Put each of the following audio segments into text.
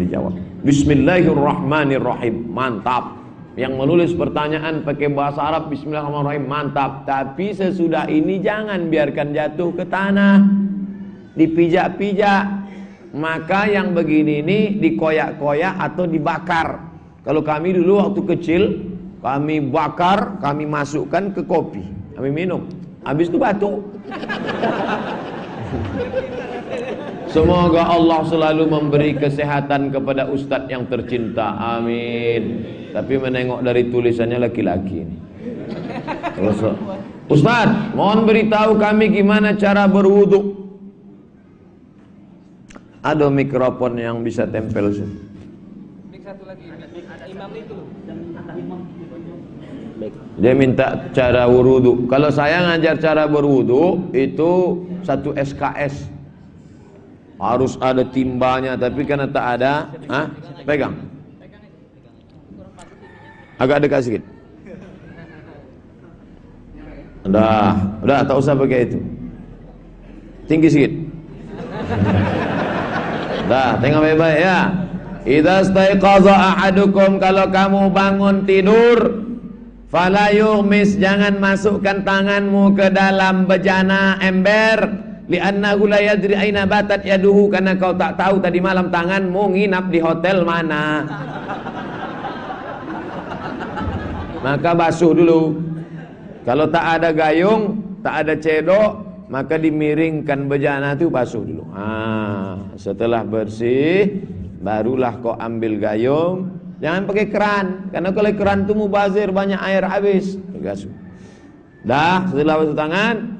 dijawab. Bismillahirrahmanirrahim. Mantap. Yang menulis pertanyaan pakai bahasa Arab Bismillahirrahmanirrahim mantap. Tapi sesudah ini jangan biarkan jatuh ke tanah. Dipijak-pijak. Maka yang begini ini dikoyak-koyak atau dibakar. Kalau kami dulu waktu kecil kami bakar, kami masukkan ke kopi. Kami minum. Habis itu batuk. Semoga Allah selalu memberi kesehatan kepada ustadz yang tercinta. Amin. Tapi menengok dari tulisannya laki-laki ini. Ustadz, mohon beritahu kami gimana cara berwudu. Ada mikrofon yang bisa tempel sih. Dia minta cara berwudu. Kalau saya ngajar cara berwudu itu satu SKS harus ada timbanya tapi karena tak ada ah pegang. Agak dekat sedikit udah udah tak usah pakai itu. Tinggi sedikit dah tengok baik-baik ya. Idza staiqaza ahadukum kalau kamu bangun tidur fala yughmis jangan masukkan tanganmu ke dalam bejana ember li'annahu la yadri aina batat yaduhu karena kau tak tahu tadi malam tanganmu nginap di hotel mana. Maka basuh dulu. Kalau tak ada gayung tak ada cedok maka dimiringkan bejana itu basuh dulu. Ah setelah bersih barulah kau ambil gayung. Jangan pakai keran karena kalau keran itu mubazir banyak air habis. Basuh. Dah setelah basuh tangan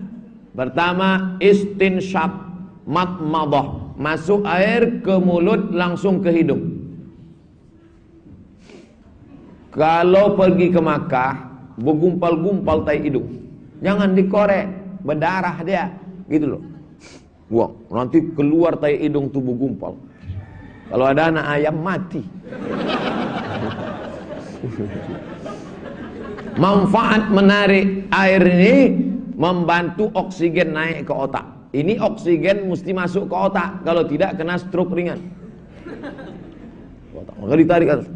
Pertama istinsyaq matmadah, masuk air ke mulut langsung ke hidung. Kalau pergi ke Makkah, bergumpal-gumpal tai hidung. Jangan dikorek, berdarah dia, gitu loh. Buang, nanti keluar tai hidung tubuh gumpal. Kalau ada anak ayam mati. Manfaat menarik air ini membantu oksigen naik ke otak. Ini oksigen mesti masuk ke otak, kalau tidak kena stroke ringan. Maka ditarik ke atas.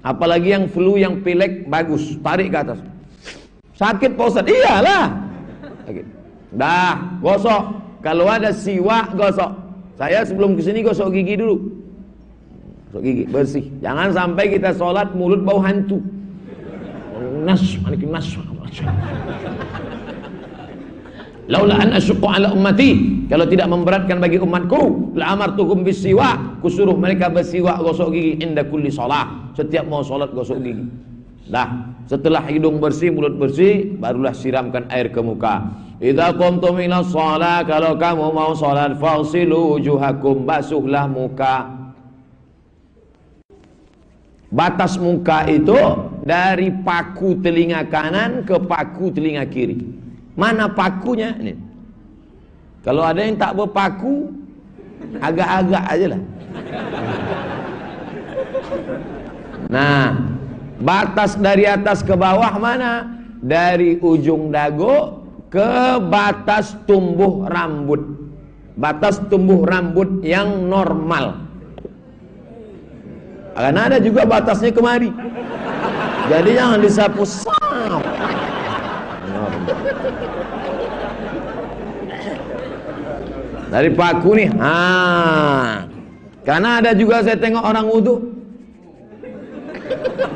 Apalagi yang flu, yang pilek bagus, tarik ke atas. Sakit Pak? Iyalah. Sakit. Dah, gosok. Kalau ada siwak, gosok. Saya sebelum ke sini gosok gigi dulu. Gosok gigi, bersih. Jangan sampai kita sholat mulut bau hantu. Nas, manikin nas. Laula an asyqa ala ummati, kalau tidak memberatkan bagi umatku, la amartuhum bisiwa, kusuruh mereka bersiwak gosok gigi inda kulli shalah. Setiap mau salat gosok gigi. Dah, setelah hidung bersih, mulut bersih, barulah siramkan air ke muka. Idza qumtum ila shalah, kalau kamu mau salat, fasilu wujuhakum, basuhlah muka. Batas muka itu dari paku telinga kanan ke paku telinga kiri. Mana pakunya? Ini. Kalau ada yang tak berpaku, agak-agak aja lah. Nah, batas dari atas ke bawah mana? Dari ujung dagu ke batas tumbuh rambut. Batas tumbuh rambut yang normal. Karena ada juga batasnya kemari. Jadi jangan disapu sap. Dari paku nih. Ha. Karena ada juga saya tengok orang wudhu.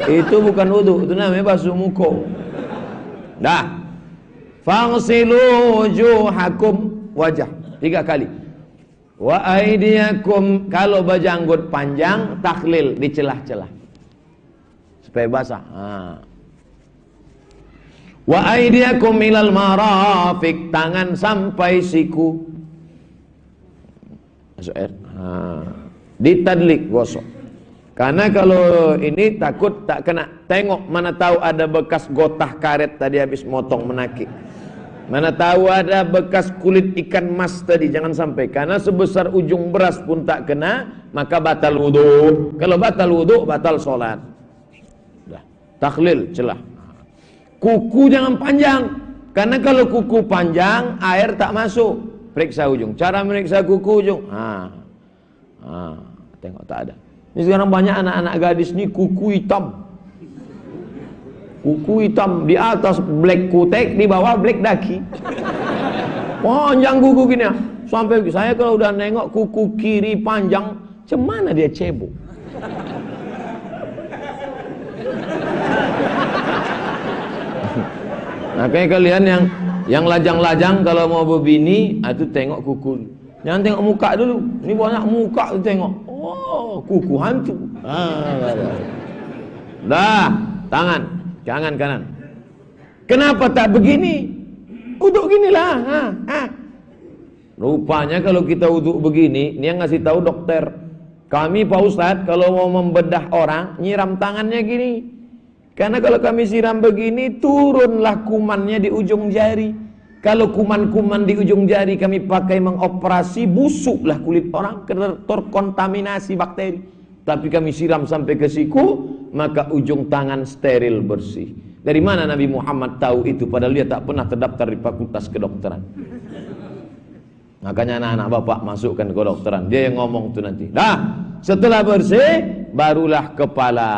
Itu bukan wudhu, itu namanya basuh muka. Dah. Fangsilu wujuhakum wajah. Tiga kali. Wa aidiakum kalau bajanggut panjang taklil di celah-celah. Supaya basah. Ha. Wa aidiakum ilal marafiq tangan sampai siku. Masuk air. Ha. Ditadlik gosok. Karena kalau ini takut tak kena tengok mana tahu ada bekas gotah karet tadi habis motong menakik. Mana tahu ada bekas kulit ikan mas tadi jangan sampai karena sebesar ujung beras pun tak kena maka batal wudu. Kalau batal wudu batal solat. Taklil celah. Kuku jangan panjang. Karena kalau kuku panjang, air tak masuk. Periksa ujung. Cara meriksa kuku ujung. Ha. Ha. Tengok tak ada. Ini sekarang banyak anak-anak gadis nih kuku hitam. Kuku hitam di atas black kutek, di bawah black daki. Panjang kuku gini ya. Sampai saya kalau udah nengok kuku kiri panjang, cemana dia cebok. Makanya kalian yang yang lajang-lajang kalau mau berbini, itu tengok kuku. Jangan tengok muka dulu. Ini banyak muka tu tengok. Oh, kuku hantu. Ah, dah, tangan, tangan kanan. Kenapa tak begini? Uduk ginilah. Ha, ha. Rupanya kalau kita uduk begini, ini yang ngasih tahu dokter. Kami Pak Ustadz kalau mau membedah orang, nyiram tangannya gini. Karena kalau kami siram begini, turunlah kumannya di ujung jari. Kalau kuman-kuman di ujung jari kami pakai mengoperasi, busuklah kulit orang terkontaminasi bakteri. Tapi kami siram sampai ke siku, maka ujung tangan steril bersih. Dari mana Nabi Muhammad tahu itu padahal dia tak pernah terdaftar di fakultas kedokteran. Makanya anak-anak bapak masukkan ke kedokteran. Dia yang ngomong tuh nanti. Dah, setelah bersih, barulah kepala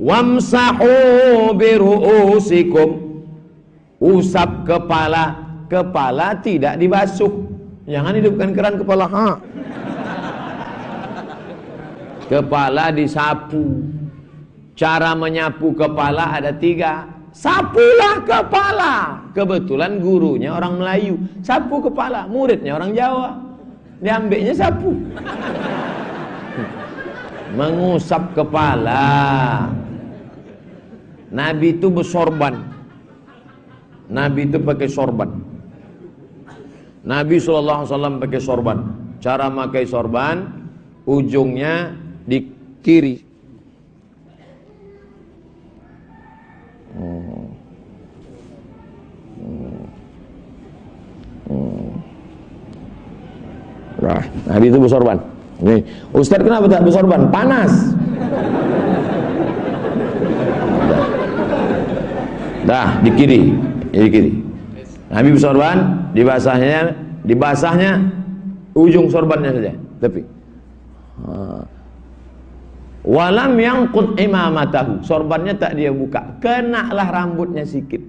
wamsahu biru'usikum. Usap kepala kepala tidak dibasuh. Jangan hidupkan keran kepala ha. Kepala disapu. Cara menyapu kepala ada tiga. Sapulah kepala. Kebetulan gurunya orang Melayu. Sapu kepala muridnya orang Jawa. Diambilnya sapu. Mengusap kepala. Nabi itu bersorban. Nabi itu pakai sorban. Nabi SAW pakai sorban. Cara pakai sorban, ujungnya di kiri. Nah, Nabi itu bersorban. Nih, Ustaz kenapa tak bersorban? Panas. Dah, di kiri, di kiri. Nabi bersorban, dibasahnya, dibasahnya ujung sorbannya saja, tapi Walam yang kut imamatahu, sorbannya tak dia buka, kenalah rambutnya sikit.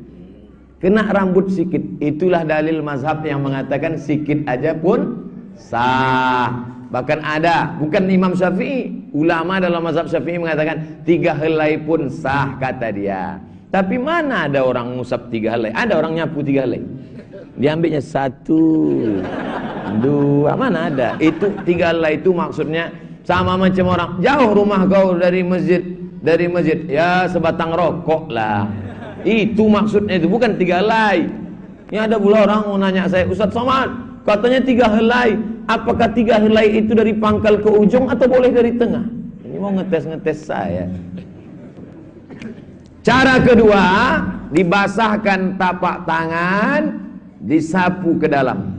Kena rambut sikit, itulah dalil mazhab yang mengatakan sikit aja pun sah. Bahkan ada, bukan Imam Syafi'i, ulama dalam mazhab Syafi'i mengatakan tiga helai pun sah kata dia. Tapi mana ada orang ngusap tiga helai? Ada orang nyapu tiga helai. Diambilnya satu, dua, mana ada? Itu tiga helai itu maksudnya sama macam orang jauh rumah kau dari masjid, dari masjid, ya sebatang rokok lah. Itu maksudnya itu bukan tiga helai. Ini ada pula orang mau nanya saya, Ustaz Somad, katanya tiga helai. Apakah tiga helai itu dari pangkal ke ujung atau boleh dari tengah? Ini mau ngetes-ngetes saya. Cara kedua, dibasahkan tapak tangan, disapu ke dalam.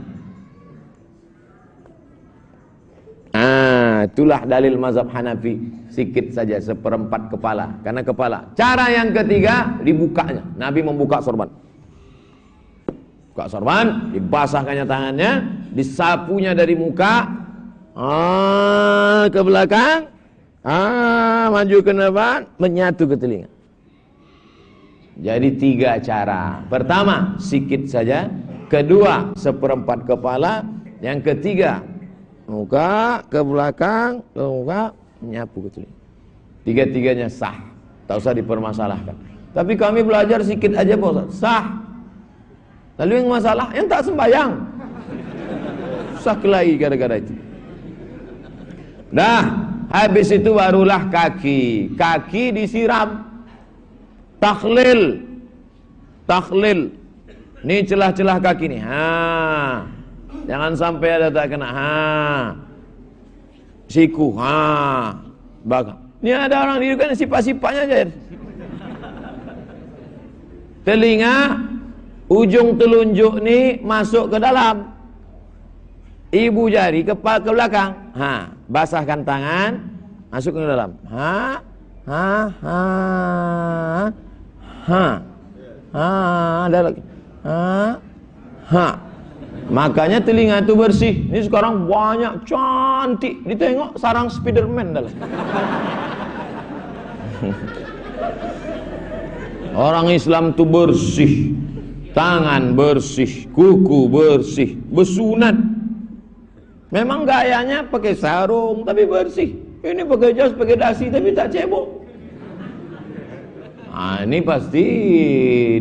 Ah, itulah dalil mazhab Hanafi. Sikit saja seperempat kepala, karena kepala. Cara yang ketiga, dibukanya. Nabi membuka sorban. Buka sorban, dibasahkannya tangannya, disapunya dari muka, ah, ke belakang, ah, maju ke depan, menyatu ke telinga. Jadi tiga cara. Pertama, sikit saja. Kedua, seperempat kepala. Yang ketiga, muka ke belakang, ke muka, menyapu ke telinga. Tiga-tiganya sah. Tak usah dipermasalahkan. Tapi kami belajar sikit aja Pak Sah. Lalu yang masalah yang tak sembayang. Susah kelahi gara-gara itu. Dah, habis itu barulah kaki. Kaki disiram. Takhlil. Takhlil. Ini celah-celah kaki nih. Ha. Jangan sampai ada tak kena. Ha. Siku. Ha. Baga. Ini ada orang di kan sifat-sifatnya aja. Telinga ujung telunjuk ni masuk ke dalam ibu jari kepala ke belakang ha basahkan tangan masuk ke dalam ha ha ha ha ha ada lagi ha ha Makanya telinga itu bersih. Ini sekarang banyak cantik. Ditengok sarang Spiderman dalam. Orang Islam itu bersih. Tangan bersih, kuku bersih, bersunat. Memang gayanya pakai sarung tapi bersih. Ini pakai jas, pakai dasi tapi tak cebok. Nah, ini pasti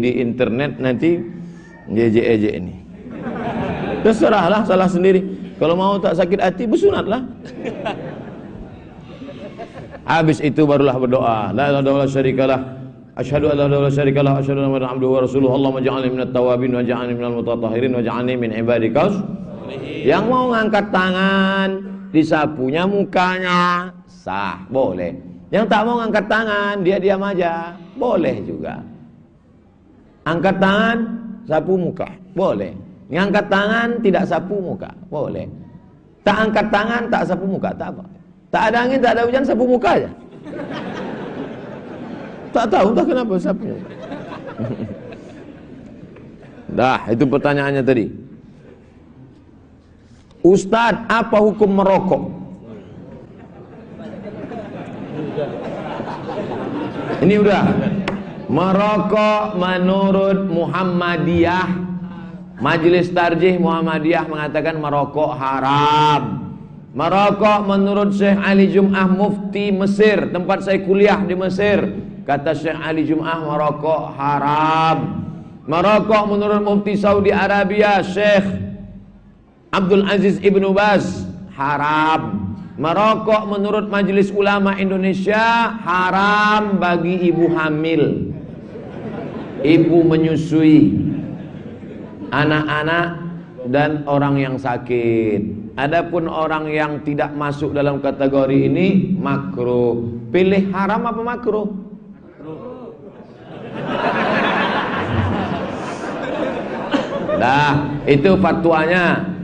di internet nanti jeje-eje ini. Terserahlah salah sendiri. Kalau mau tak sakit hati bersunatlah. Habis itu barulah berdoa. La ilaha illallah syarikalah. Asyhadu an la ilaha syarikalah. Asyhadu anna Muhammadan abduhu wa rasuluhu. Allahumma ja'alni minat tawabin wa ja'alni minal mutatahhirin wa ja'alni min ibadikas. Yang mau ngangkat tangan, disapunya mukanya, sah, boleh. Yang tak mau ngangkat tangan, dia diam aja, boleh juga. Angkat tangan, sapu muka, boleh. Ngangkat tangan tidak sapu muka, boleh. Tak angkat tangan, tak sapu muka, tak apa. Tak ada angin, tak ada hujan, sapu muka aja. Tak tahu tak kenapa sapu muka. Dah, itu pertanyaannya tadi. Ustadz, apa hukum merokok? Ini udah. Merokok menurut Muhammadiyah Majelis Tarjih Muhammadiyah mengatakan merokok haram. Merokok menurut Syekh Ali Jum'ah Mufti Mesir, tempat saya kuliah di Mesir. Kata Syekh Ali Jum'ah merokok haram. Merokok menurut Mufti Saudi Arabia Syekh Abdul Aziz Ibnu Baz haram. Merokok menurut Majelis Ulama Indonesia haram bagi ibu hamil. Ibu menyusui anak-anak dan orang yang sakit. Adapun orang yang tidak masuk dalam kategori ini makruh. Pilih haram apa makruh? Nah, itu fatwanya.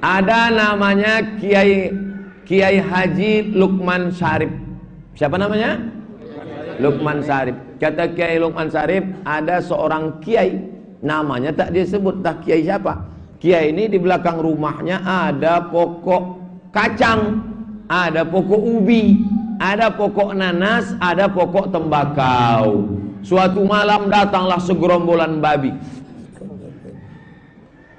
Ada namanya Kiai Kiai Haji Lukman Syarif. Siapa namanya? Lukman Syarif. Kata Kiai Lukman Syarif, ada seorang kiai namanya tak disebut tak kiai siapa. Kiai ini di belakang rumahnya ada pokok kacang, ada pokok ubi, ada pokok nanas, ada pokok tembakau. Suatu malam datanglah segerombolan babi.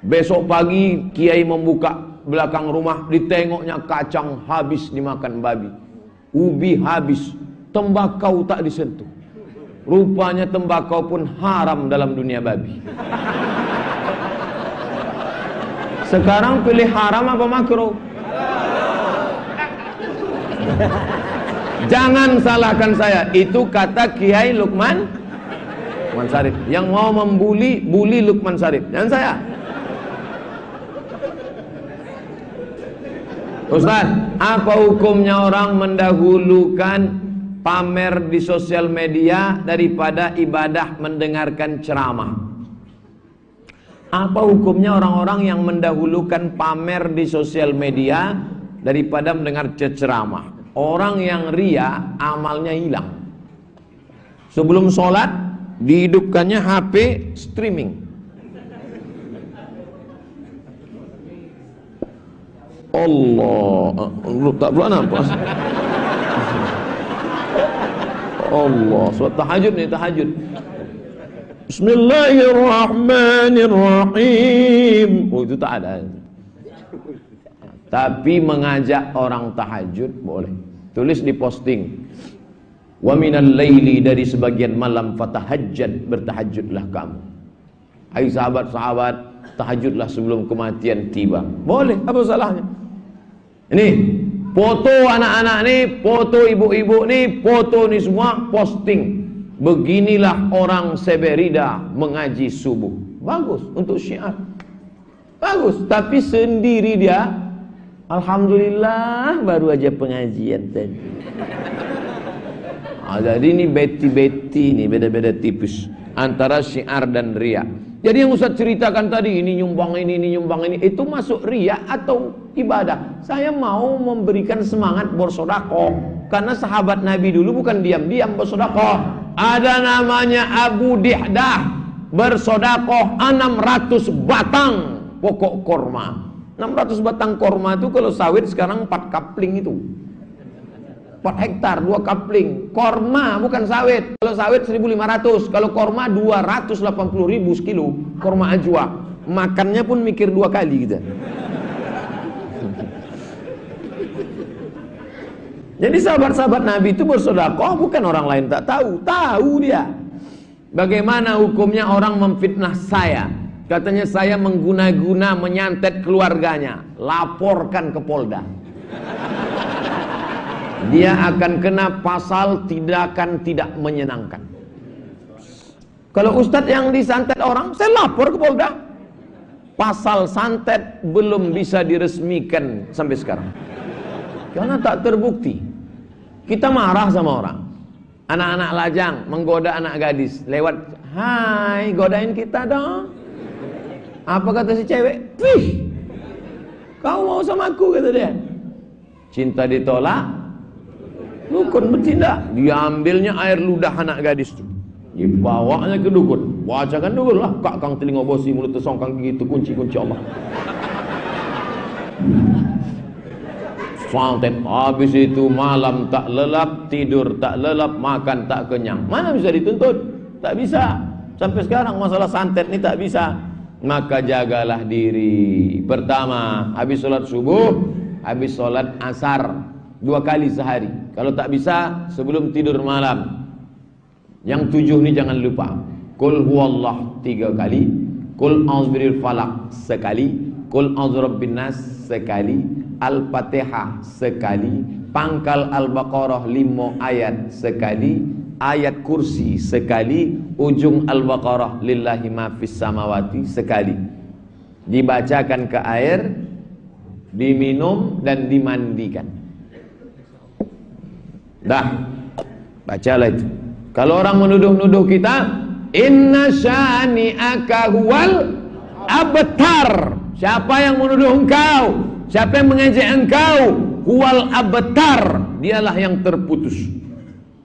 Besok pagi kiai membuka belakang rumah, ditengoknya kacang habis dimakan babi. Ubi habis, tembakau tak disentuh. Rupanya tembakau pun haram dalam dunia babi. Sekarang pilih haram apa makruh? Jangan salahkan saya. Itu kata Kiai Lukman Lukman Sarif. Yang mau membuli, bully Lukman Sarif. Jangan saya. Ustaz, apa hukumnya orang mendahulukan pamer di sosial media daripada ibadah mendengarkan ceramah? Apa hukumnya orang-orang yang mendahulukan pamer di sosial media daripada mendengar ceramah? Orang yang ria amalnya hilang. Sebelum sholat dihidupkannya HP streaming. Allah, tak perlu nafas. Allah, surat tahajud nih tahajud. Bismillahirrahmanirrahim. Oh itu tak ada. Tapi mengajak orang tahajud boleh. Tulis di posting. Wa minal dari sebagian malam fatahajjad bertahajudlah kamu. Hai sahabat-sahabat, tahajudlah sebelum kematian tiba. Boleh, apa salahnya? Ini foto anak-anak nih, foto ibu-ibu nih, foto nih semua posting. Beginilah orang Seberida mengaji subuh. Bagus untuk syiar. Bagus, tapi sendiri dia Alhamdulillah baru aja pengajian tadi. Ah, jadi ini beti-beti ini beda-beda tipis antara syiar dan riak. Jadi yang Ustaz ceritakan tadi ini nyumbang ini ini nyumbang ini itu masuk ria atau ibadah. Saya mau memberikan semangat bersodako karena sahabat Nabi dulu bukan diam-diam bersodako. Ada namanya Abu Dihdah bersodako 600 batang pokok korma. 600 batang korma itu kalau sawit sekarang 4 kapling itu. 4 hektar, 2 kapling. Korma bukan sawit. Kalau sawit 1500, kalau korma 280 ribu sekilo. Korma ajwa. Makannya pun mikir dua kali kita. Jadi sahabat-sahabat Nabi itu bersodakoh bukan orang lain tak tahu, tahu dia. Bagaimana hukumnya orang memfitnah saya? Katanya saya mengguna-guna menyantet keluarganya. Laporkan ke Polda. Dia akan kena pasal tindakan tidak menyenangkan. Kalau ustadz yang disantet orang, saya lapor ke Polda. Pasal santet belum bisa diresmikan sampai sekarang. Karena tak terbukti. Kita marah sama orang. Anak-anak lajang menggoda anak gadis lewat, "Hai, godain kita dong." Apa kata si cewek? "Wih. Kau mau sama aku?" kata dia. Cinta ditolak, dukun bertindak. Diambilnya air ludah anak gadis itu. Dibawanya ke dukun. Bacakan dulu lah. Kak kang telinga bosi mulut tersongkang gitu kunci-kunci Allah. Santet habis itu malam tak lelap, tidur tak lelap, makan tak kenyang. Mana bisa dituntut? Tak bisa. Sampai sekarang masalah santet ini tak bisa. Maka jagalah diri. Pertama, habis sholat subuh, habis sholat asar dua kali sehari. Kalau tak bisa, sebelum tidur malam. Yang tujuh ini jangan lupa. Kul huwallah tiga kali. Kul auzbiril falak sekali. Kul auzrabbin nas sekali. Al-Fatihah sekali, pangkal Al-Baqarah lima ayat sekali, ayat kursi sekali, ujung Al-Baqarah lillahi ma fis samawati sekali. Dibacakan ke air, diminum dan dimandikan. Dah. Bacalah itu. Kalau orang menuduh-nuduh kita, inna syani'aka huwal abtar. Siapa yang menuduh engkau? Siapa yang mengejek engkau? Huwal abtar. Dialah yang terputus.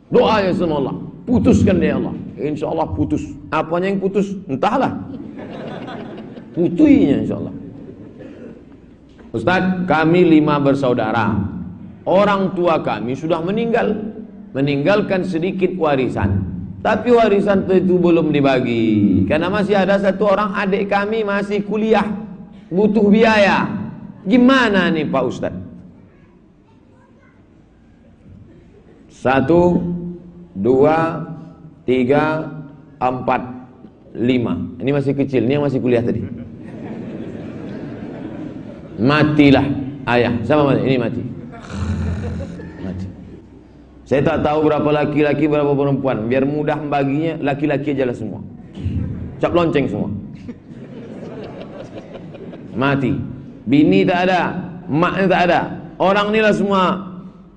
Doa ya sama Allah. Putuskan dia Allah. Insya Allah putus. Apanya yang putus? Entahlah. Putuinya insya Allah. Ustaz, kami lima bersaudara. Orang tua kami sudah meninggal. Meninggalkan sedikit warisan. Tapi warisan itu belum dibagi. Karena masih ada satu orang adik kami masih kuliah. Butuh biaya. Gimana nih Pak Ustad? Satu, dua, tiga, empat, lima. Ini masih kecil, ini yang masih kuliah tadi. Matilah ayah, sama ini. Mati. Saya tak tahu berapa laki-laki, berapa perempuan. Biar mudah membaginya, laki-laki aja lah semua. Cap lonceng semua. Mati. Bini tak ada, maknya tak ada. Orang inilah semua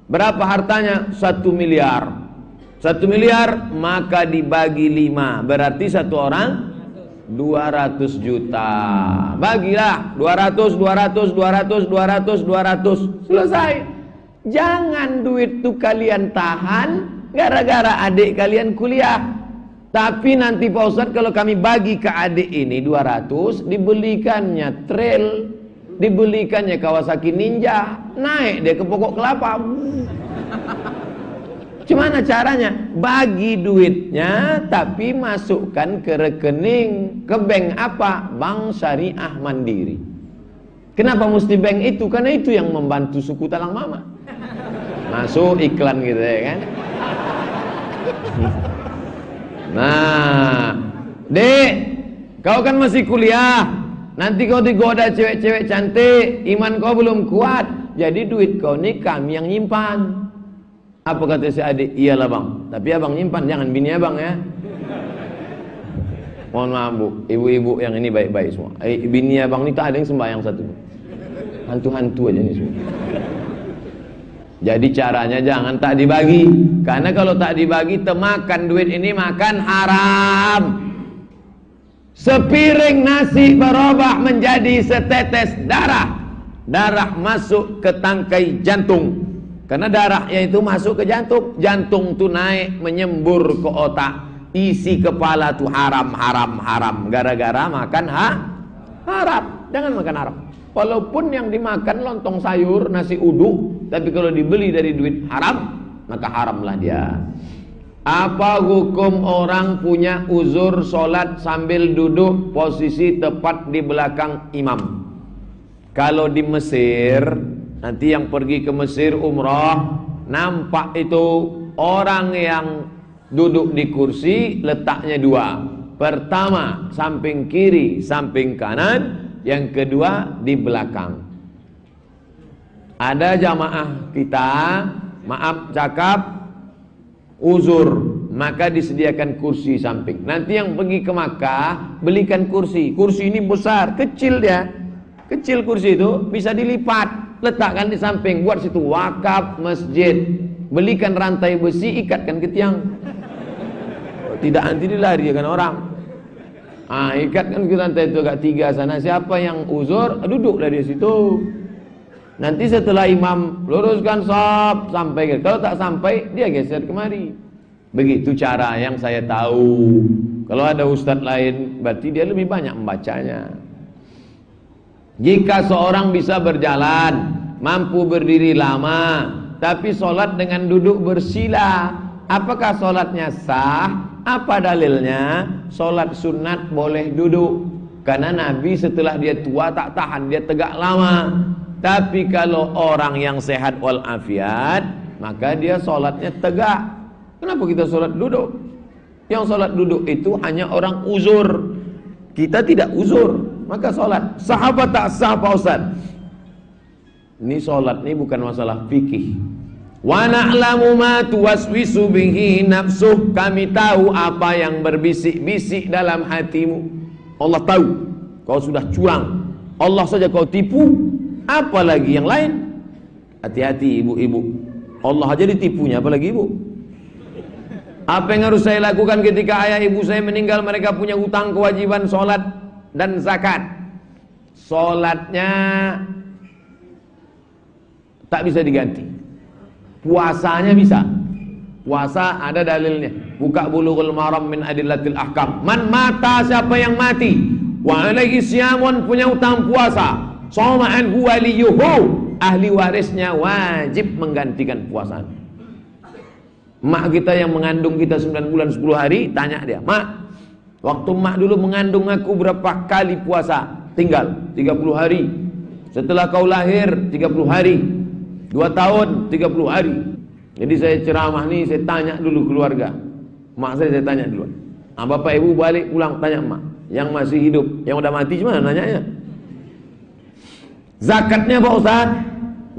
berapa hartanya? Satu miliar. Satu miliar maka dibagi lima. Berarti satu orang 200 juta. Bagilah 200, 200, 200, 200, 200. Selesai. Jangan duit itu kalian tahan gara-gara adik kalian kuliah. Tapi nanti Pak Ustadz kalau kami bagi ke adik ini 200 dibelikannya trail dibelikannya Kawasaki Ninja naik dia ke pokok kelapa Gimana caranya? Bagi duitnya tapi masukkan ke rekening ke bank apa? Bank Syariah Mandiri. Kenapa mesti bank itu? Karena itu yang membantu suku Talang Mama. Masuk iklan gitu ya kan. Nah, Dek, kau kan masih kuliah. Nanti kau digoda cewek-cewek cantik, iman kau belum kuat. Jadi duit kau ini kami yang nyimpan. Apa kata si adik? Iyalah bang. Tapi abang nyimpan, jangan bini abang ya. Mohon maaf bu, ibu-ibu yang ini baik-baik semua. Eh, bini abang ini tak ada yang sembahyang satu. Hantu-hantu aja nih semua. Jadi caranya jangan tak dibagi. Karena kalau tak dibagi, temakan duit ini makan haram. Sepiring nasi berubah menjadi setetes darah. Darah masuk ke tangkai jantung. Karena darahnya itu masuk ke jantung. Jantung itu naik menyembur ke otak. Isi kepala tuh haram, haram, haram. Gara-gara makan ha? haram. Jangan makan haram. Walaupun yang dimakan lontong sayur, nasi uduk, tapi kalau dibeli dari duit haram, maka haramlah dia. Apa hukum orang punya uzur sholat sambil duduk posisi tepat di belakang imam? Kalau di Mesir, nanti yang pergi ke Mesir umrah, nampak itu orang yang duduk di kursi letaknya dua. Pertama, samping kiri, samping kanan, yang kedua di belakang. Ada jamaah kita, maaf cakap, uzur, maka disediakan kursi samping. Nanti yang pergi ke Makkah, belikan kursi. Kursi ini besar, kecil dia. Kecil kursi itu bisa dilipat, letakkan di samping, buat situ wakaf masjid. Belikan rantai besi, ikatkan ke tiang. Tidak nanti dilarikan orang. Ah, ikatkan kita rantai itu agak tiga sana. Siapa yang uzur, duduklah di situ. Nanti setelah imam luruskan sop sampai kalau tak sampai dia geser kemari. Begitu cara yang saya tahu. Kalau ada ustadz lain berarti dia lebih banyak membacanya. Jika seorang bisa berjalan, mampu berdiri lama, tapi sholat dengan duduk bersila, apakah sholatnya sah? Apa dalilnya? Solat sunat boleh duduk. Karena Nabi setelah dia tua tak tahan, dia tegak lama. Tapi kalau orang yang sehat walafiat, maka dia solatnya tegak. Kenapa kita solat duduk? Yang solat duduk itu hanya orang uzur. Kita tidak uzur, maka solat. Sahabat tak sah Pak Ustaz. Ini solat ini bukan masalah fikih. Wa na'lamu ma tuwaswisu bihi nafsuh. Kami tahu apa yang berbisik-bisik dalam hatimu. Allah tahu kau sudah curang. Allah saja kau tipu, apalagi yang lain. Hati-hati ibu-ibu. Allah aja ditipunya apalagi ibu. Apa yang harus saya lakukan ketika ayah ibu saya meninggal mereka punya hutang kewajiban sholat dan zakat. Sholatnya tak bisa diganti. Puasanya bisa. Puasa ada dalilnya. Buka bulughul maram min adillatil ahkam. Man mata siapa yang mati. Wa alaihi siyamun punya utang puasa. Soma'an huwa liyuhu. Ahli warisnya wajib menggantikan puasa. Mak kita yang mengandung kita 9 bulan 10 hari, tanya dia, Mak, waktu mak dulu mengandung aku berapa kali puasa? Tinggal 30 hari. Setelah kau lahir 30 hari. Dua tahun, 30 hari. Jadi saya ceramah nih, saya tanya dulu keluarga. Mak saya saya tanya dulu. Ah, bapak ibu balik pulang tanya mak. Yang masih hidup, yang udah mati cuma nanyanya. Zakatnya Pak Ustaz?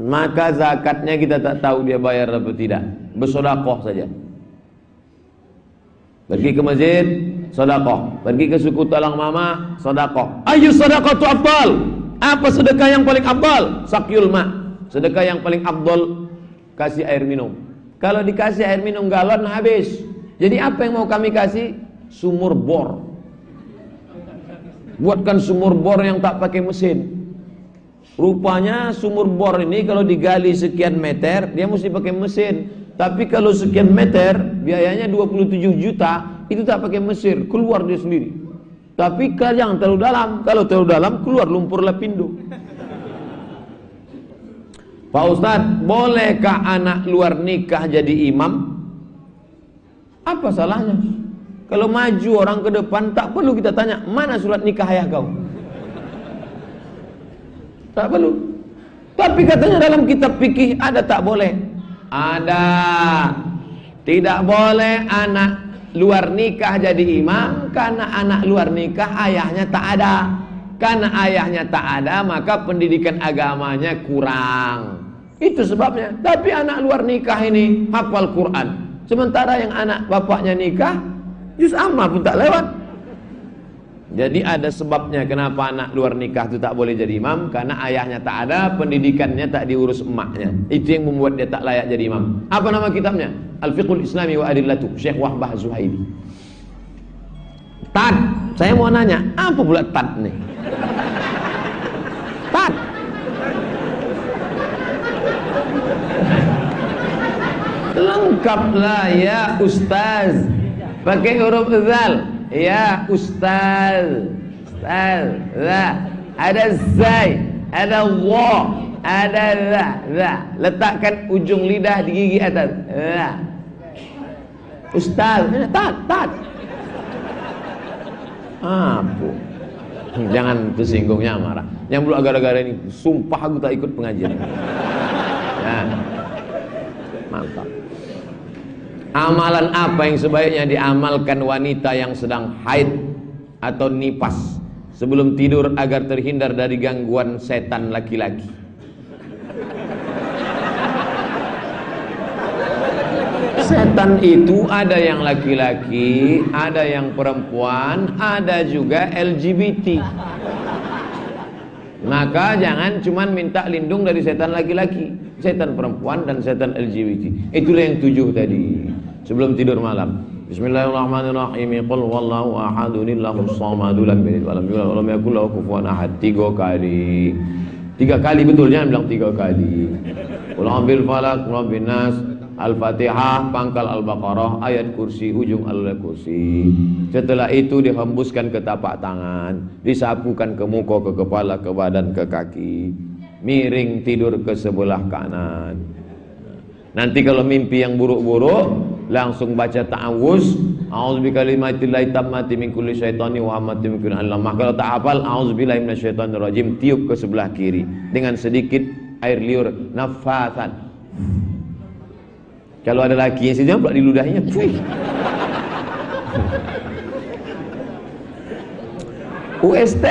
Maka zakatnya kita tak tahu dia bayar atau tidak. Bersodakoh saja. Pergi ke masjid, sodakoh. Pergi ke suku talang mama, sodakoh. Ayu sodakoh tu afdal. Apa sedekah yang paling abdal? Sakyul ma' Sedekah yang paling abdol kasih air minum. Kalau dikasih air minum galon habis. Jadi apa yang mau kami kasih? Sumur bor. Buatkan sumur bor yang tak pakai mesin. Rupanya sumur bor ini kalau digali sekian meter, dia mesti pakai mesin. Tapi kalau sekian meter, biayanya 27 juta, itu tak pakai mesin, keluar dia sendiri. Tapi kalau yang terlalu dalam, kalau terlalu dalam keluar lumpur lapindo. Pak Ustadz, bolehkah anak luar nikah jadi imam? Apa salahnya? Kalau maju orang ke depan, tak perlu kita tanya, mana surat nikah ayah kau? Tak perlu. Tapi katanya dalam kitab fikih ada tak boleh? Ada. Tidak boleh anak luar nikah jadi imam karena anak luar nikah ayahnya tak ada. Karena ayahnya tak ada, maka pendidikan agamanya kurang. Itu sebabnya. Tapi anak luar nikah ini hafal Quran. Sementara yang anak bapaknya nikah, juz amma pun tak lewat. Jadi ada sebabnya kenapa anak luar nikah itu tak boleh jadi imam karena ayahnya tak ada, pendidikannya tak diurus emaknya. Itu yang membuat dia tak layak jadi imam. Apa nama kitabnya? Al-Fiqhul Islami wa Adillatu, Syekh Wahbah Zuhaili. Tad, saya mau nanya, apa pula tad nih? Tad. Lengkaplah ya Ustaz. Pakai huruf zal. Ya Ustaz. Ustaz. Lah. ada zai, ada wa, ada la, la. Letakkan ujung lidah di gigi atas. La. Ustaz, tat, tat. Apa? Jangan tersinggungnya marah. Yang belum agar-agar ini, sumpah aku tak ikut pengajian. Ya. Mantap. Amalan apa yang sebaiknya diamalkan wanita yang sedang haid atau nipas sebelum tidur agar terhindar dari gangguan setan laki-laki? Setan itu ada yang laki-laki, ada yang perempuan, ada juga LGBT. Maka jangan cuma minta lindung dari setan laki-laki, setan perempuan dan setan LGBT. Itulah yang tujuh tadi. Sebelum tidur malam. Bismillahirrahmanirrahim. Qul wallahu ahadun illahus samadu lam yalid walam yulad walam yakul lahu kufuwan ahad. Tiga kali. Tiga kali betul jangan bilang tiga kali. Qul bil falak, rabbin nas, Al-Fatihah, pangkal Al-Baqarah, ayat kursi, ujung al-kursi. Setelah itu dihembuskan ke tapak tangan, disapukan ke muka, ke kepala, ke badan, ke kaki. Miring tidur ke sebelah kanan. Nanti kalau mimpi yang buruk-buruk, langsung baca ta'awuz. A'udzu bikalimatillahi tammati min kulli syaitani wa hamati min kulli Maka Kalau tak hafal, a'udzu billahi minasyaitonir rajim, tiup ke sebelah kiri dengan sedikit air liur nafasan kalau ada laki yang sedang pula di ludahnya. UST.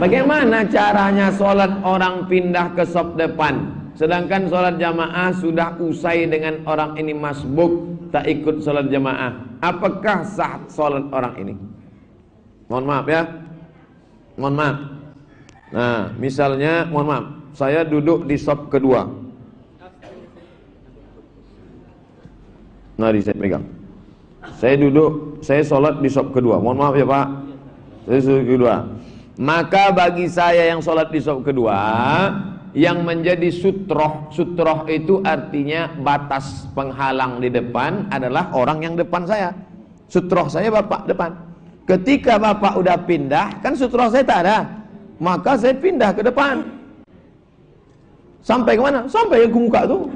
Bagaimana caranya sholat orang pindah ke sop depan? Sedangkan sholat jamaah sudah usai dengan orang ini masbuk tak ikut sholat jamaah. Apakah sah sholat orang ini? Mohon maaf ya. Mohon maaf. Nah, misalnya, mohon maaf, saya duduk di sop kedua. Mari saya pegang. Saya duduk, saya sholat di sop kedua. Mohon maaf ya Pak. Saya sop kedua. Maka bagi saya yang sholat di sop kedua, yang menjadi sutroh, sutroh itu artinya batas penghalang di depan adalah orang yang depan saya. Sutroh saya bapak depan. Ketika bapak udah pindah, kan sutroh saya tak ada. Maka saya pindah ke depan. Sampai ke mana? Sampai ke muka tuh.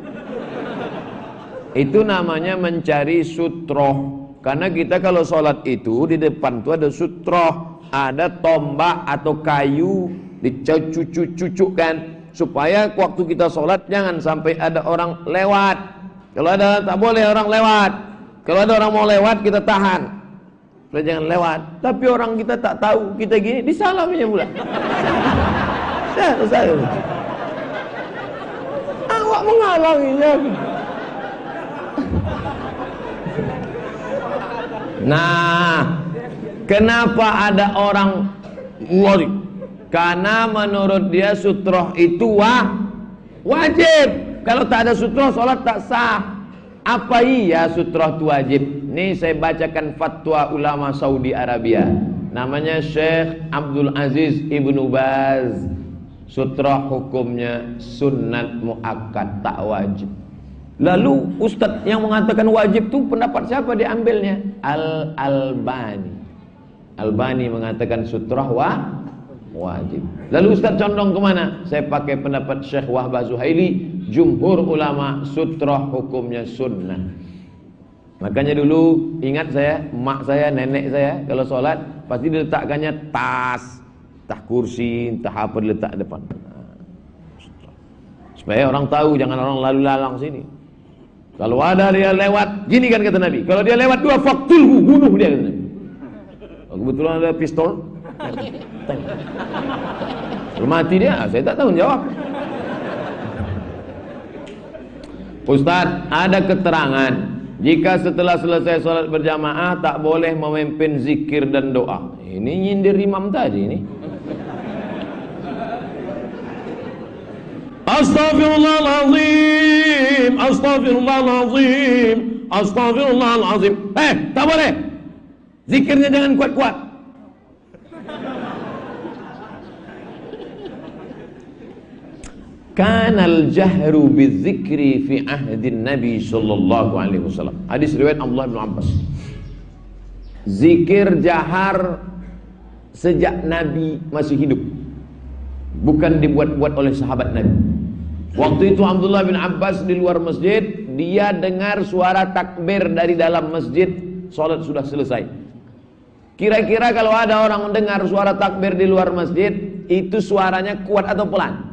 Itu namanya mencari sutroh. Karena kita kalau sholat itu di depan tuh ada sutroh, ada tombak atau kayu dicucuk-cucukkan supaya waktu kita sholat jangan sampai ada orang lewat. Kalau ada tak boleh orang lewat. Kalau ada orang mau lewat kita tahan. Supaya jangan lewat. Tapi orang kita tak tahu kita gini disalaminya pula. saya, saya. Awak menghalanginya. Nah, kenapa ada orang wajib? Karena menurut dia sutroh itu wah, wajib. Kalau tak ada sutroh, sholat tak sah. Apa iya sutroh itu wajib? Ini saya bacakan fatwa ulama Saudi Arabia. Namanya Syekh Abdul Aziz Ibnu Baz. Sutroh hukumnya sunat muakkad tak wajib. Lalu ustaz yang mengatakan wajib itu pendapat siapa diambilnya? Al-Albani. Albani mengatakan sutrah wa wajib. Lalu ustaz condong ke mana? Saya pakai pendapat Syekh Wahbah Zuhaili. Jumhur ulama sutrah hukumnya sunnah. Makanya dulu ingat saya, mak saya, nenek saya kalau sholat pasti diletakkannya tas, entah kursi, entah apa diletak depan. Supaya orang tahu jangan orang lalu lalang sini. Kalau ada dia lewat, gini kan kata Nabi. Kalau dia lewat dua faktulhu, bunuh dia kata Nabi. Kebetulan ada pistol. Mati dia, saya tak tahu jawab. Ustaz, ada keterangan jika setelah selesai sholat berjamaah tak boleh memimpin zikir dan doa. Ini nyindir imam tadi ini. Astaghfirullahalazim, astaghfirullahalazim, astaghfirullahalazim. Eh, tak boleh. Zikirnya jangan kuat-kuat. Kanal jahru bizikri fi ahdin Nabi sallallahu alaihi wasallam. Hadis riwayat Abdullah bin Abbas. Zikir jahar sejak Nabi masih hidup. Bukan dibuat-buat oleh sahabat Nabi. Waktu itu Abdullah bin Abbas di luar masjid, dia dengar suara takbir dari dalam masjid, salat sudah selesai. Kira-kira kalau ada orang mendengar suara takbir di luar masjid, itu suaranya kuat atau pelan?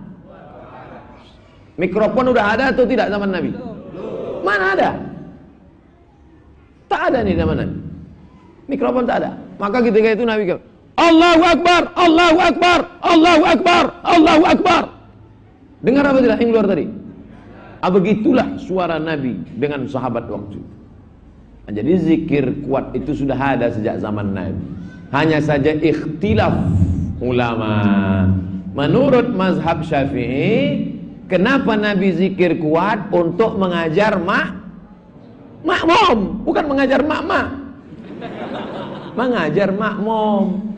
Mikrofon udah ada atau tidak zaman Nabi? Mana ada? Tak ada nih zaman Nabi. Mikrofon tak ada. Maka ketika itu Nabi kata, Allahu Akbar, Allahu Akbar, Allahu Akbar, Allahu Akbar. Dengar apa tidak yang keluar tadi? Ah, begitulah suara Nabi dengan sahabat waktu itu. Nah, jadi zikir kuat itu sudah ada sejak zaman Nabi. Hanya saja ikhtilaf ulama. Menurut mazhab Syafi'i, kenapa Nabi zikir kuat untuk mengajar mak makmum, bukan mengajar mak-mak. Mengajar makmum.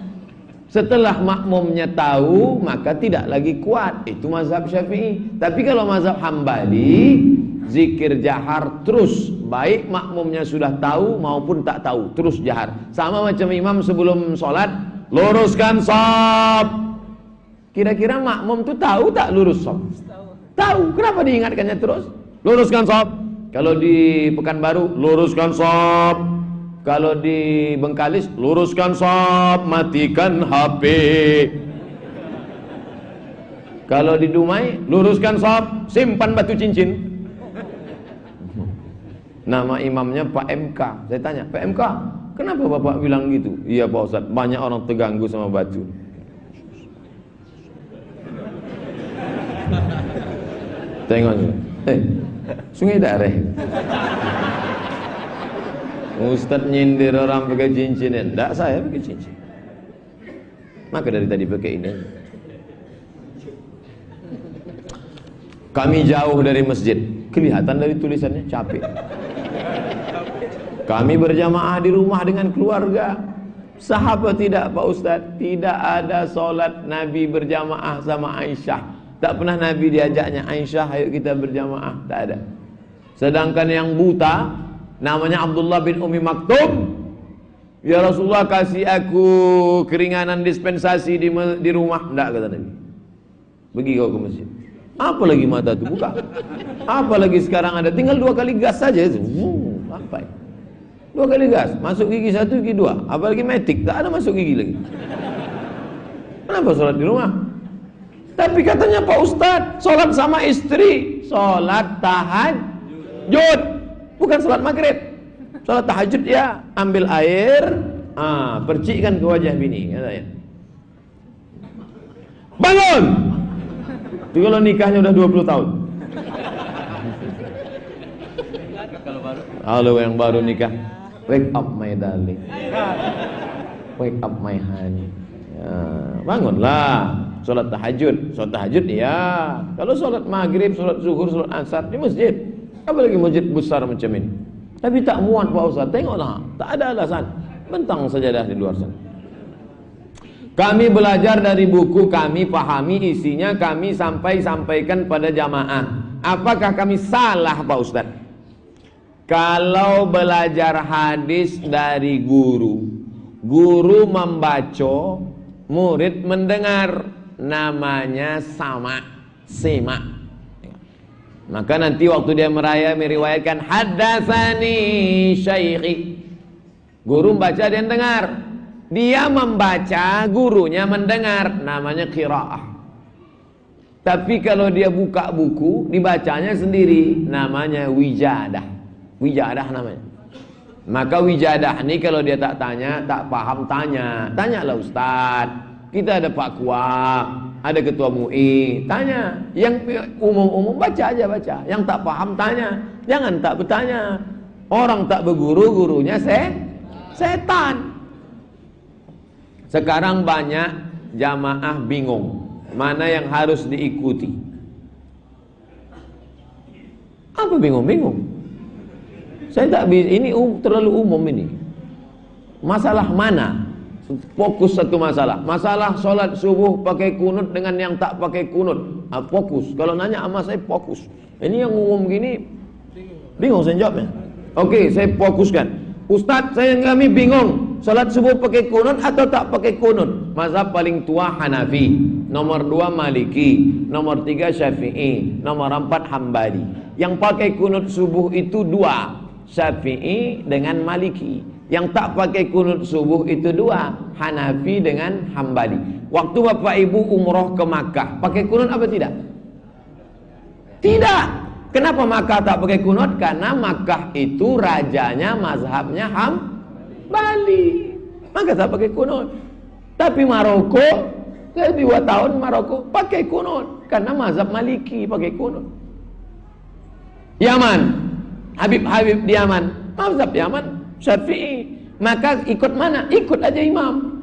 Setelah makmumnya tahu, maka tidak lagi kuat. Itu mazhab Syafi'i. Tapi kalau mazhab Hambali, zikir jahar terus. Baik makmumnya sudah tahu maupun tak tahu, terus jahar. Sama macam imam sebelum sholat, luruskan sop. Kira-kira makmum tuh tahu tak lurus sop? Tahu. Kenapa diingatkannya terus? Luruskan sop. Kalau di Pekanbaru, luruskan sop. Kalau di Bengkalis, luruskan sop, matikan HP. Kalau di Dumai, luruskan sop, simpan batu cincin. Nama imamnya Pak MK. Saya tanya, Pak MK, kenapa Bapak bilang gitu? Iya Pak Ustaz, banyak orang terganggu sama batu. Tengok, eh, sungai dareh. Ustaz nyindir orang pakai cincin. Tidak saya pakai cincin. Maka dari tadi pakai ini. Kami jauh dari masjid. Kelihatan dari tulisannya capek. Kami berjamaah di rumah dengan keluarga. Sahabat tidak Pak Ustaz. Tidak ada solat Nabi berjamaah sama Aisyah. Tak pernah Nabi diajaknya Aisyah ayo kita berjamaah. Tak ada. Sedangkan yang buta namanya Abdullah bin Umi Maktum. Ya Rasulullah kasih aku keringanan dispensasi di, di rumah. Tidak kata Nabi. Pergi kau ke masjid. Apa lagi mata itu buka. Apa lagi sekarang ada? Tinggal dua kali gas saja. Wuh, ya Dua kali gas. Masuk gigi satu gigi dua. Apalagi metik. Tak ada masuk gigi lagi. Kenapa sholat di rumah? Tapi katanya Pak Ustadz Sholat sama istri. Sholat tahajud Bukan sholat maghrib. Sholat tahajud ya, ambil air, ah, percikkan ke wajah bini, katanya. Bangun! Itu kalau nikahnya udah 20 tahun. Halo yang baru nikah. Wake up my darling. Wake up my honey. Ya, bangunlah. Sholat tahajud. Sholat tahajud ya. Kalau sholat maghrib, sholat zuhur, sholat asar di masjid. Apalagi masjid besar macam ini. Tapi tak muat Pak Ustaz. Tengoklah. Tak ada alasan. Bentang sajadah di luar sana. Kami belajar dari buku, kami pahami isinya, kami sampai-sampaikan pada jamaah. Apakah kami salah Pak Ustaz? Kalau belajar hadis dari guru, guru membaca, murid mendengar, namanya sama, semak. Maka nanti waktu dia meraya meriwayatkan hadatsani syaikhi. Guru membaca dia dengar. Dia membaca, gurunya mendengar. Namanya qiraah. Tapi kalau dia buka buku, dibacanya sendiri. Namanya wijadah. Wijadah namanya. Maka wijadah ini kalau dia tak tanya, tak paham tanya. Tanyalah Ustaz. Kita ada Pak Kuak ada ketua MUI, tanya. Yang umum-umum baca aja baca. Yang tak paham tanya. Jangan tak bertanya. Orang tak berguru, gurunya se setan. Sekarang banyak jamaah bingung mana yang harus diikuti. Apa bingung-bingung? Saya tak bisa, ini um, terlalu umum ini. Masalah mana? Fokus satu masalah. Masalah solat subuh pakai kunut dengan yang tak pakai kunut. Ah, fokus. Kalau nanya sama saya fokus. Ini yang umum gini bingung saya jawabnya. Oke, okay, saya fokuskan. Ustaz, saya kami bingung. Salat subuh pakai kunut atau tak pakai kunut? Mazhab paling tua Hanafi, nomor dua Maliki, nomor tiga Syafi'i, nomor empat Hambali. Yang pakai kunut subuh itu dua, Syafi'i dengan Maliki. Yang tak pakai kunut subuh itu dua, Hanafi dengan Hambali. Waktu Bapak Ibu umroh ke Makkah, pakai kunut apa tidak? Tidak. Kenapa Makkah tak pakai kunut? Karena Makkah itu rajanya mazhabnya Ham Bali. Maka tak pakai kunut. Tapi Maroko, saya dua tahun Maroko pakai kunut karena mazhab Maliki pakai kunut. Yaman, Habib-habib di Yaman, mazhab Yaman Syafi'i. Maka ikut mana? Ikut aja imam.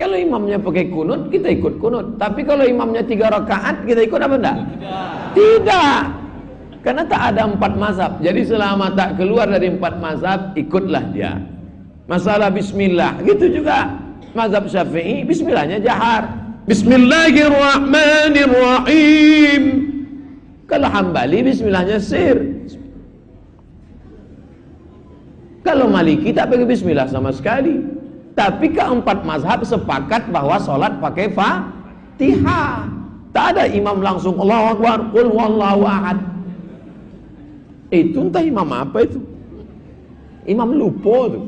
Kalau imamnya pakai kunut, kita ikut kunut. Tapi kalau imamnya tiga rakaat, kita ikut apa enggak? Tidak. Tidak. Karena tak ada empat mazhab. Jadi selama tak keluar dari empat mazhab, ikutlah dia. Masalah bismillah. Gitu juga. Mazhab syafi'i, bismillahnya jahar. Bismillahirrahmanirrahim. Kalau hambali, bismillahnya sir. Kalau maliki tak pakai bismillah sama sekali. Tapi keempat mazhab sepakat bahwa solat pakai fatihah. Tak ada imam langsung Allahu Akbar, Qul wallahu ahad. Itu entah imam apa itu. Imam lupa tuh.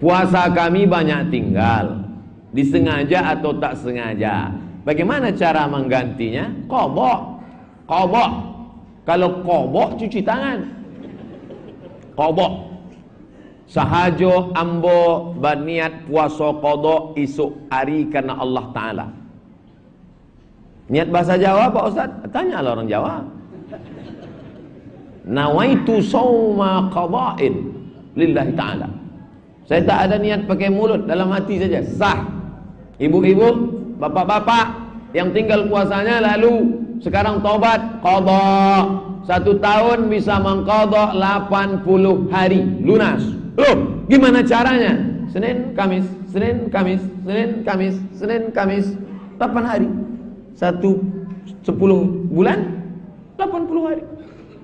Puasa kami banyak tinggal. Disengaja atau tak sengaja. Bagaimana cara menggantinya? Kobok. Kobok. Kalau kobok cuci tangan. Kobok. Sahajo ambo berniat puasa kodok isuk hari karena Allah Ta'ala. Niat bahasa Jawa Pak Ustaz? Tanya lah orang Jawa nawaitu sawma qada'in lillahi ta'ala saya tak ada niat pakai mulut dalam hati saja sah ibu-ibu bapak-bapak yang tinggal puasanya lalu sekarang tobat qada satu tahun bisa mengqada 80 hari lunas loh gimana caranya Senin Kamis Senin Kamis Senin Kamis Senin Kamis 8 hari satu 10 bulan 80 hari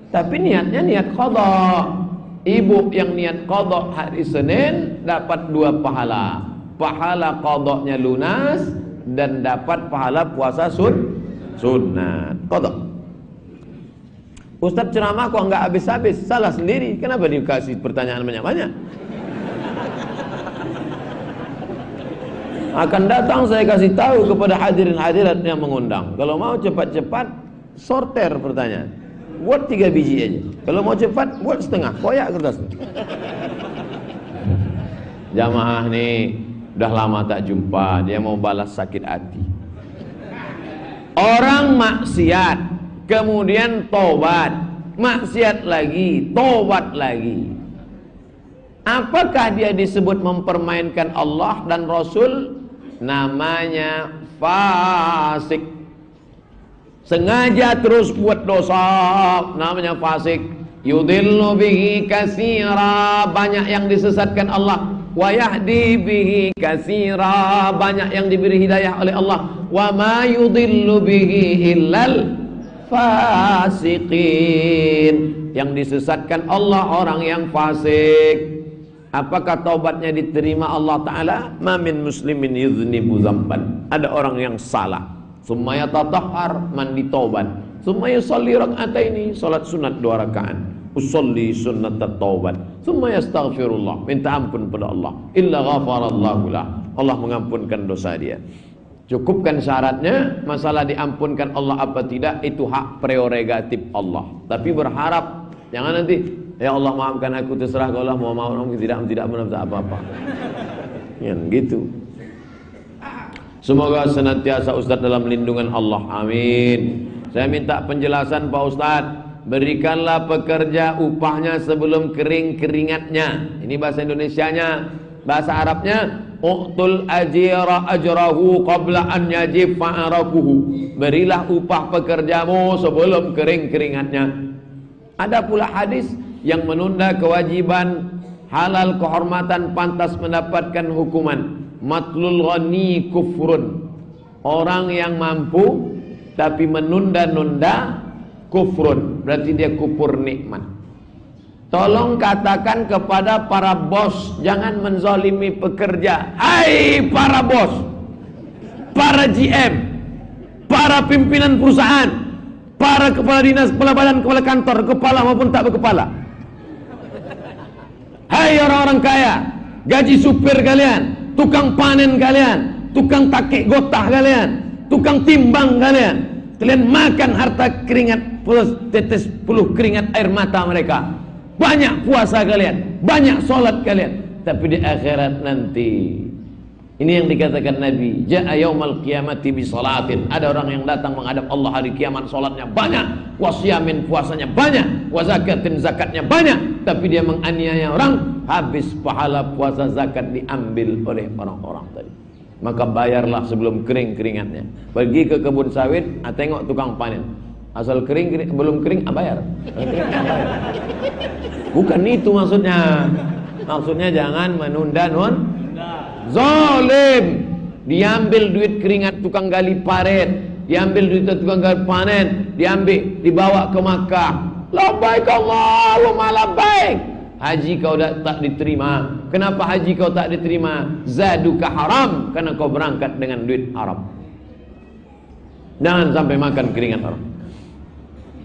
tapi niatnya niat kodok. Ibu yang niat kodok hari Senin dapat dua pahala. Pahala kodoknya lunas dan dapat pahala puasa sun sunat. Kodok. Ustaz ceramah kok nggak habis-habis, salah sendiri. Kenapa dikasih pertanyaan banyak-banyak? Akan datang saya kasih tahu kepada hadirin hadirat yang mengundang. Kalau mau cepat-cepat, sorter pertanyaan. Buat tiga biji aja. Kalau mau cepat buat setengah. Koyak kertas. Jamaah nih udah lama tak jumpa. Dia mau balas sakit hati. Orang maksiat kemudian tobat maksiat lagi tobat lagi. Apakah dia disebut mempermainkan Allah dan Rasul? Namanya fasik. Sengaja terus buat dosa namanya fasik. Yudillu bihi kasira banyak yang disesatkan Allah. Wa yahdi bihi kasira banyak yang diberi hidayah oleh Allah. Wa ma yudillu bihi illal fasiqin yang disesatkan Allah orang yang fasik apakah taubatnya diterima Allah taala mamin muslimin yuznibu zamban ada orang yang salah Sumaya tatahar mandi taubat. Sumaya salli ini salat sunat dua rakaat. Usolli sunnat taubat. Sumaya astaghfirullah, minta ampun pada Allah. Illa ghafarallahu lah. Allah mengampunkan dosa dia. Cukupkan syaratnya, masalah diampunkan Allah apa tidak itu hak prerogatif Allah. Tapi berharap jangan nanti ya Allah maafkan aku terserah kalau Allah mau maafkan tidak tidak benar apa-apa. Yang gitu. Semoga senantiasa Ustaz dalam lindungan Allah. Amin. Saya minta penjelasan Pak Ustaz. Berikanlah pekerja upahnya sebelum kering keringatnya. Ini bahasa Indonesianya. Bahasa Arabnya Uqtul ajira ajrahu qabla an yajib fa'arakuhu. Berilah upah pekerjamu sebelum kering keringatnya. Ada pula hadis yang menunda kewajiban halal kehormatan pantas mendapatkan hukuman matlul ghani kufrun orang yang mampu tapi menunda-nunda kufrun berarti dia kufur nikmat Tolong katakan kepada para bos Jangan menzalimi pekerja. Hai para bos Para GM Para pimpinan perusahaan Para kepala dinas, kepala badan, kepala kantor Kepala maupun tak berkepala. Hai orang-orang kaya Gaji supir kalian Tukang panen kalian Tukang takik gotah kalian Tukang timbang kalian. Kalian makan harta keringat Plus tetes puluh keringat air mata mereka banyak puasa kalian, banyak solat kalian, tapi di akhirat nanti ini yang dikatakan Nabi, ja'a yaumal qiyamati bi salatin. Ada orang yang datang menghadap Allah hari kiamat salatnya banyak, wasiyamin puasanya banyak, wa zakatin zakatnya banyak, tapi dia menganiaya orang, habis pahala puasa zakat diambil oleh orang-orang tadi. Maka bayarlah sebelum kering keringatnya. Pergi ke kebun sawit, ah, tengok tukang panen. Asal kering, kering belum kering, ah, bayar. Bukan itu maksudnya. Maksudnya jangan menunda non zalim. Diambil duit keringat tukang gali paret, diambil duit tukang gali panen, diambil dibawa ke Makkah. Labbaik Allahumma labbaik. Haji kau tak, tak diterima. Kenapa haji kau tak diterima? Zaduka haram karena kau berangkat dengan duit haram. Jangan sampai makan keringat haram.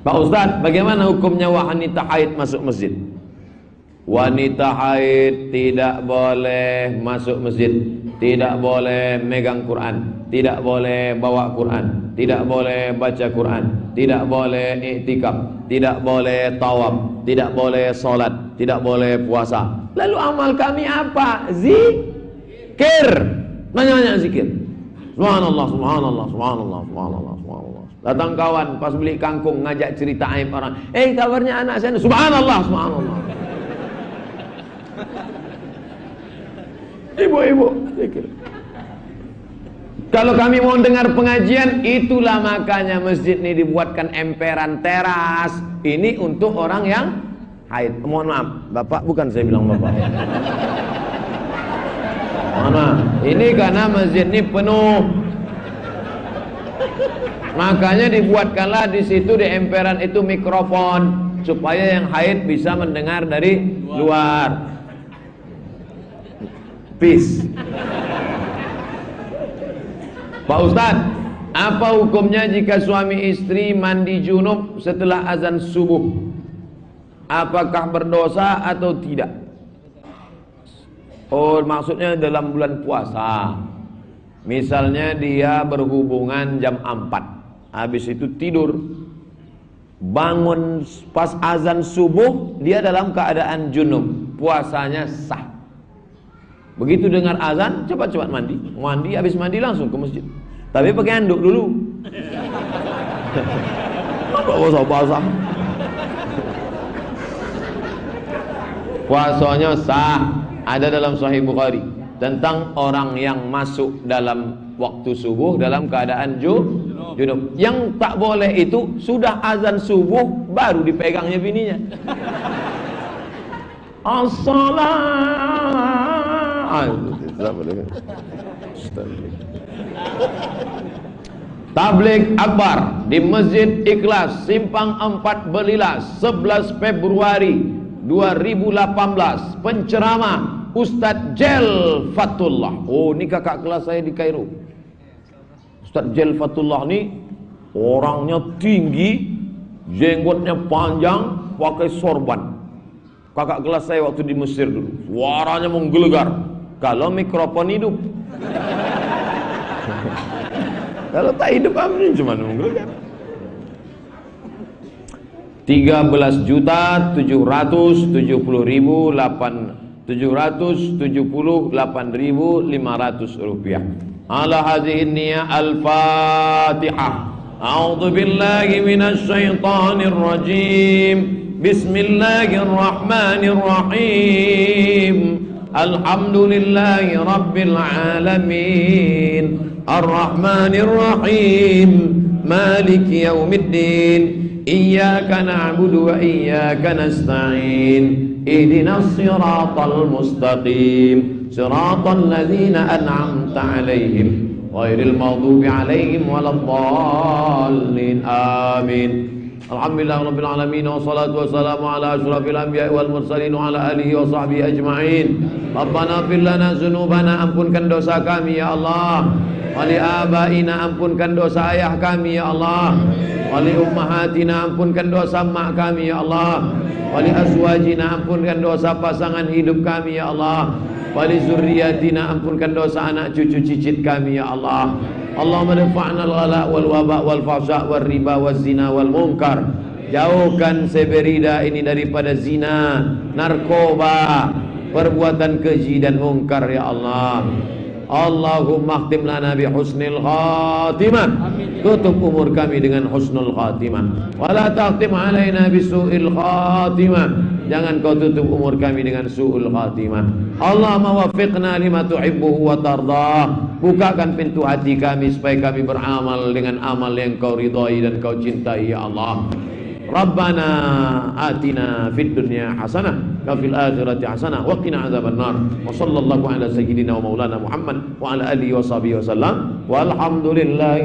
Pak Ustaz, bagaimana hukumnya wanita haid masuk masjid? Wanita haid tidak boleh masuk masjid, tidak boleh megang Quran, tidak boleh bawa Quran, tidak boleh baca Quran, tidak boleh iktikaf, tidak boleh tawaf, tidak boleh solat, tidak boleh puasa. Lalu amal kami apa? Zikir. Banyak-banyak zikir. Subhanallah, subhanallah, subhanallah, subhanallah, subhanallah. Datang kawan pas beli kangkung ngajak cerita aib orang. Eh kabarnya anak saya subhanallah subhanallah. Ibu-ibu Kalau kami mau dengar pengajian itulah makanya masjid ini dibuatkan emperan teras. Ini untuk orang yang haid. Mohon maaf, Bapak bukan saya bilang Bapak. Maaf. Ini karena masjid ini penuh Makanya dibuatkanlah di situ di emperan itu mikrofon supaya yang haid bisa mendengar dari luar. Peace. Pak Ustad, apa hukumnya jika suami istri mandi junub setelah azan subuh? Apakah berdosa atau tidak? Oh, maksudnya dalam bulan puasa. Misalnya dia berhubungan jam 4 Habis itu tidur. Bangun pas azan subuh Dia dalam keadaan junub. Puasanya sah. Begitu dengar azan Cepat-cepat mandi. Mandi habis mandi langsung ke masjid. Tapi pakai handuk dulu. Apa basah-basah Puasanya sah. Ada dalam sahih Bukhari Tentang orang yang masuk dalam waktu subuh Dalam keadaan junub junub. Yang tak boleh itu sudah azan subuh baru dipegangnya bininya. As-salat. Tablik Akbar di Masjid Ikhlas Simpang 4 Belilas 11 Februari 2018 penceramah Ustadz Jel Fatullah oh ini kakak kelas saya di Kairo Ustaz Jalfatullah ni orangnya tinggi, jenggotnya panjang, pakai sorban. Kakak kelas saya waktu di Mesir dulu, suaranya menggelegar. Kalau mikrofon hidup. Kalau tak hidup amin cuma menggelegar. 13 juta 770 ribu 8 778 ribu 500 rupiah على هذه النية الفاتحة. أعوذ بالله من الشيطان الرجيم. بسم الله الرحمن الرحيم. الحمد لله رب العالمين. الرحمن الرحيم. مالك يوم الدين. إياك نعبد وإياك نستعين. اهدنا الصراط المستقيم. صراط الذين أنعمت عليهم غير المغضوب عليهم ولا الضالين آمين Alhamdulillah Rabbil Alamin Wassalatu wassalamu ala ashrafil anbiya wal mursalin Wa ala alihi wa sahbihi ajma'in Rabbana fil lana zunubana Ampunkan dosa kami ya Allah Wali abaina ampunkan dosa ayah kami ya Allah Wali ummahatina ampunkan dosa mak kami ya Allah Wali azwajina ampunkan dosa pasangan hidup kami ya Allah Wali zurriyatina ampunkan dosa anak cucu cicit kami ya Allah Allahumma dafa'na al-ghala wal waba wal fahsya wal riba wal zina wal munkar Jauhkan seberida ini daripada zina, narkoba, perbuatan keji dan mungkar ya Allah. Allahumma khtim lana bi husnil khatimah. Tutup umur kami dengan husnul khatimah. Wala takhtim alaina bi su'il khatimah. Jangan kau tutup umur kami dengan su'ul khatimah. Allah mawafiqna lima tuhibbuhu wa tardah. Bukakan pintu hati kami supaya kami beramal dengan amal yang kau ridhai dan kau cintai ya Allah. ربنا آتنا في الدنيا حسنة وفي الآخرة حسنة وقنا عذاب النار. وصلى الله على سيدنا ومولانا محمد وعلى آله وصحبه وسلم. والحمد لله.